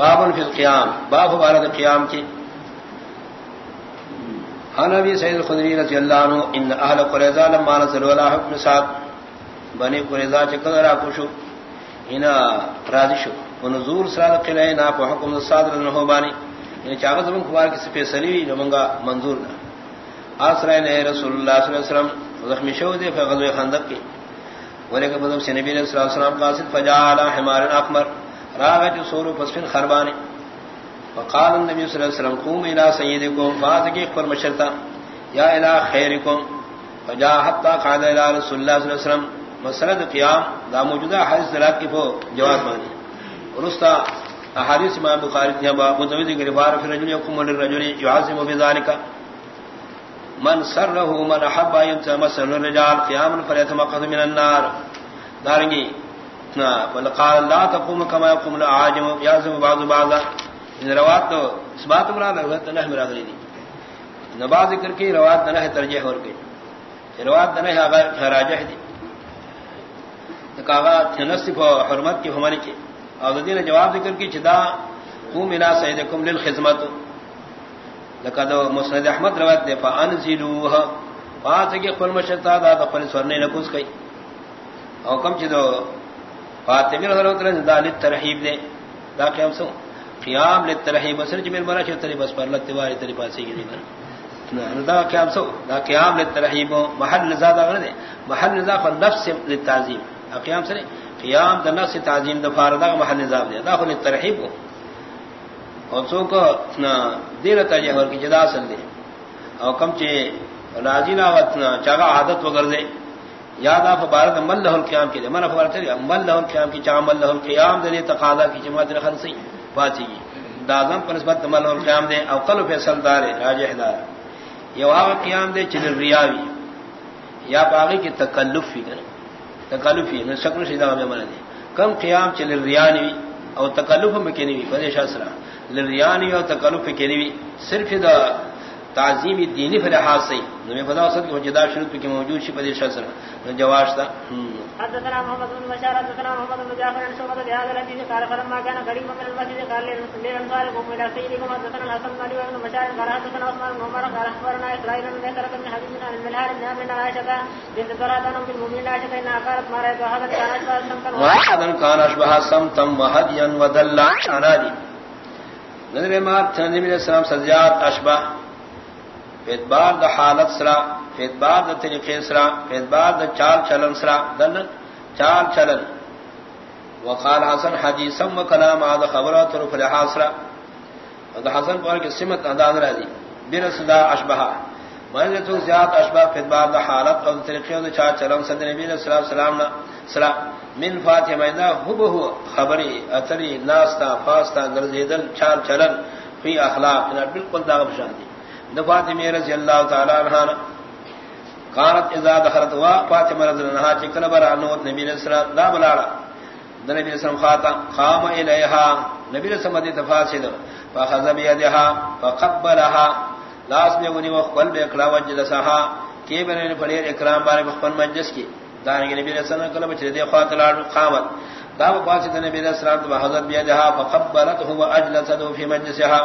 باب فی القیام، باب بارد قیام کی۔ حنبی سید خدری رضی اللہ عنہ، ان اہل قریضہ لما نزلوا علی حکم صاحب بنی قریضہ چکل را کشو اینا راضی شو۔ ونزول سراد قلعہ نا پا حکم صادر انہو بانی۔ یعنی چاگہ زمان کبار کسی پیسلی وی نمانگا منظور نا۔ آسرائن اے رسول اللہ صلی اللہ علیہ وسلم، زخمی شو دے فی غزو خندق کی۔ ولیکن بدم سے نبی صلی اللہ علیہ وسلم قاصد فجا علی حمار اقمر راغت سورو پسفن خربانی وقال النبي صلى الله عليه وسلم، قوم الى سيدكم فاتك اخبر مشرتا يا الى خيركم فجاء حتى قعد الى رسول الله صلى الله عليه وسلم. مسرد قیام، دا موجودہ حدیث دلات کی فو جواب مانی. ورستا، احادیث امام بخاری تھا باب متوجہ کہ بار فی رجل یقوم للرجل يعظم بذلك من سره من حب يتمسل الرجال قياما فليتمقض من النار. دارنگی قال لا تقوم كما يقوم العاجم، يعزم بعض بعضا۔ ان روات تو اس بات مراد ہے تو نہ مراد نہیں۔ نباز ذکر کی روات نہ ہے ترجیح اور کے روات نہ ہے اگر راجح دی۔ کہا تنصف حرمت کی ہماری کی۔ اور دین جواب ذکر کی چدا قوم الى سيدكم للخدمت لقد مسند احمد روایت دے، فانزلوها۔ پاس کے خپل مشتا دا خپل سورنے نہ کوس کئی۔ او کم چدو فاطمی رضی اللہ عنہ دال ترحیب دے. دا قیام سو. قیام للترحیب سر جمیل مرا چھ تری بس پر لتی واری تری پاسی گی دینا دا قیام سو. دا قیام للترحیب محل نزا دا غنے محل نزا فالنفس للتعظیم. قیام سر قیام دا نفس تعظیم دا فاردا محل نزا دے. دا خل الترحیب اور سو کو دیر تجہور کی جدا سن دے. او کم چے راضی نا چاگا عادت وگر دے. یاد آپ بارت مل لہل قیام کی من افغان چلی مل لہل قیام کی چاہ مل لہل قیام دے، تقاضا کی، جماعت رخل سی، باتی جی۔ گی دازم پر نسبت مل لہل قیام دے، او قلو فیصل دار راجح دار یو آغا قیام دے چل ریاوی۔ یا پاگی کی تکلف فی کر تکلف فی شکل شیدہ میں من دے۔ کم قیام چل ریانی او تکلف مکنی وی فدیش اسرا لریانی او تکلف مکنی وی، صرف دا تعظیم دینی فر لحاظ سے نبی خدا اسد کو جدا شروط کی موجود شی بدی شسر جواز تھا حدثنا محمد بن بشار حدثنا محمد بن جعفر بن شعبہ بهذا الذي قال فلما كان قريب من المسجد قال قال قوموا الى سيدكم. حدثنا الحسن بن علي بن بشار قال حدثنا عثمان بن عمر قال اخبرنا اسرائيل بن ذكر بن حبيب بن الملحان بن عمرو بن عائشة بنت زرادان بن المؤمنين عائشة انها قالت ما رايت هذا كان اشبه سمتا كان اشبه سمتا وهديا ودلع عنادي نظر ما تنزل السلام سجاد اشبه اعتبار دا حالت سرا اعتبار دا طریقے سرا اعتبار دا چال چلن سرا دن چال چلن۔ وقال حسن حدیثم و کلام آد خبرات و رف لحاصرا دا حسن پور کی سمت انداز رہ دی۔ بن صدا اشبہا من تو زیاد اشبہ اعتبار دا حالت اور طریقے دا چال چلن صد نبی صلی اللہ علیہ وسلم سرا۔ من فاطمہ دا ہب ہو خبری، اتری، ناستا فاستا گرزیدن چال چلن، فی اخلاق بالکل دا بشان دی۔ فاطمہ رضی اللہ تعالی عنہ قالت اذا دخلت وا فاطمہ رضی اللہ عنہا چکن بر انوت نبی علیہ السلام دا بلاڑا نبی علیہ السلام خاطا قام الیہا، نبی علیہ السلام دی تفاصیل فاخذ بیدها فقبلها لاس میں ونی وقبل بے اکلا وجد سہا کی بنے پڑے اکرام بارے مخفن مجلس کی. دارنگی نبی علیہ السلام کلم چلے دے خاطر قامت. دا پاس نبی علیہ السلام تو حضرت بیدها فقبلته واجلسته في مجلسها